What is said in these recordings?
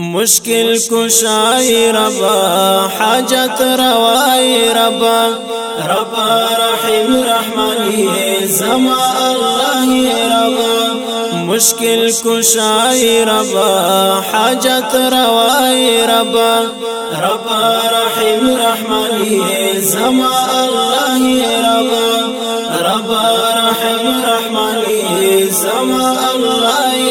مشکل کشای ربا حاجت روای ربا ربا رحیم رحمانی زما الله ربا مشکل کشای ربا حاجت روای ربا ربا رحیم رحمانی زما الله ربا ربا رحیم رحمانی زما الله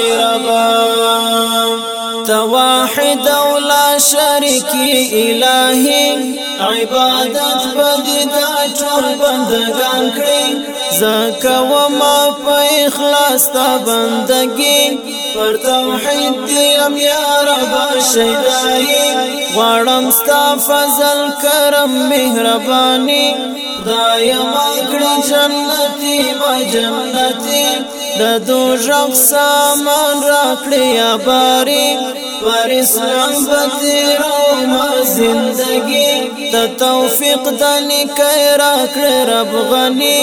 واحد او لا شریک الہی عبادت بدی دا ټول بندگان کړی زکه و ما په اخلاص تا بندگی. پر توحید دیم یا رب شیدای غواړم ستا فضل کرم مهربانی خدای ما کړی جنتی ما جنتی د دوزخ سامان راکړی باری پر اسلام بتیرو ما زندگی تا توفیق دنی کئی راکڑ رب غنی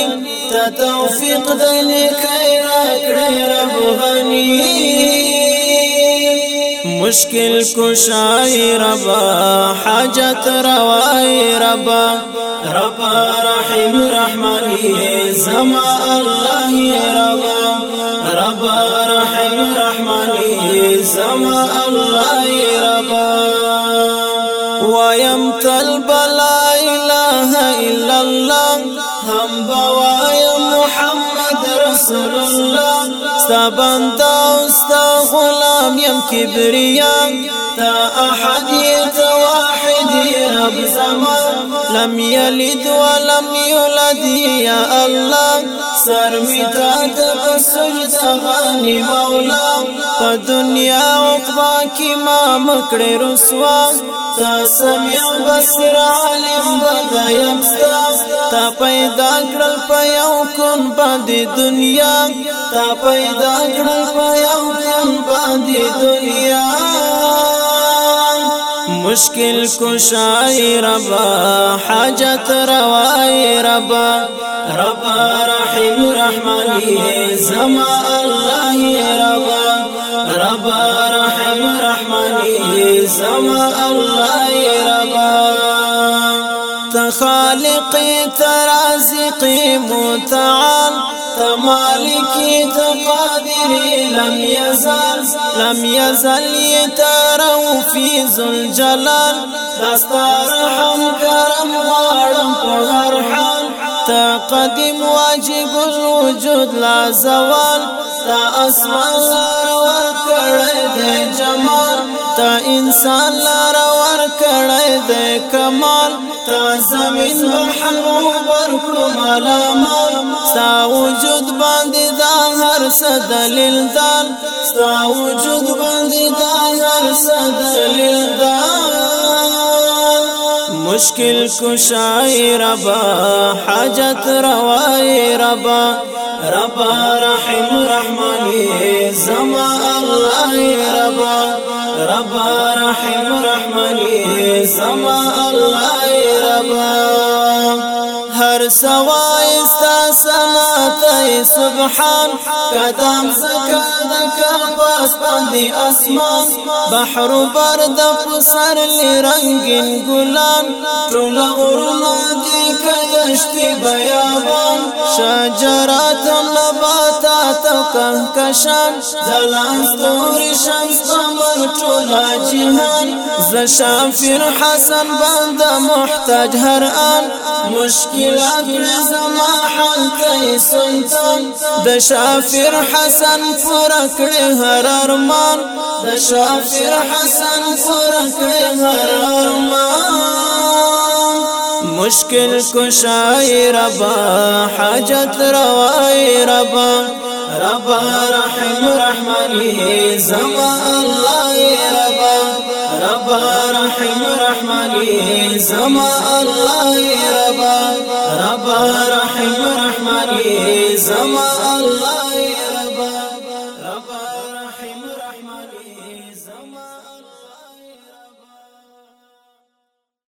تا توفیق دنی کئی راکڑ رب غنی مشکل کشائی ربا حاجت روائی ربا. ربا رحم رحمانی زما الله ربا. ربا رحم رحمانی زما الله ربا. ويم تلب لا إله إلا الله. هم بوايا محمد رسول الله. ستا بندا ستا غلام يم كبريا تا أحد واحد رب زمان. لم يلد ولم يولد يا الله. سر میتا تبسجد غانی مولا. په دنیا عقبا کی ما مکړې رسوا. تا سمع بصر عالم بدایم ستا تا پیدا کړل په یو کون باندې دنیا. تا پیدا کړل په یو کون باندې دنیا. مشکل کشای ربا حاجت روای ربا. ربا رحیم رحمانی زما الله ربا ربا رحیم رحمانی زما الله ربا. تخالق ترازق متعال تمالك تقادر لم يزال لم يزل يترو في ذو الجلال. دستار رحم کرم غارم تا قدیم واجب الوجود لا زوال. تا اسمان ور کړه جمال تا انسان لار ور کړه کمال. تا زمین بحر ورکړو ملامال ستا وجود باندې دا هر څه دلیل دال ستا وجود باندې دا هر څه دلیل دال مشکل کشای ربا حاجت روای ربا ربا رحم رحمانی زما الله ربا ربا رحم رحمانی زما الله هر سوا استا سنات سبحان قدم زکا دکا پاس باندې اسمان بحر برد پسر لرنگین ګلان ټول غرونه دي کدشتي بیابان شجرات نباتات کهکشان زلان ستوري شمس قمر جهان. حسن بند محتاج هر آن. مشکلات زما حل کوي سلطان. د حسن کړي هر ارمان. د شافر حسن کړي هر ارمان. مشکل کشای ربا حاجت روای ربا. ربا رحم رحمانی زما الله ربا ربا رحم رحمانی زما الله ربا رب. رحم رحمانی زما الله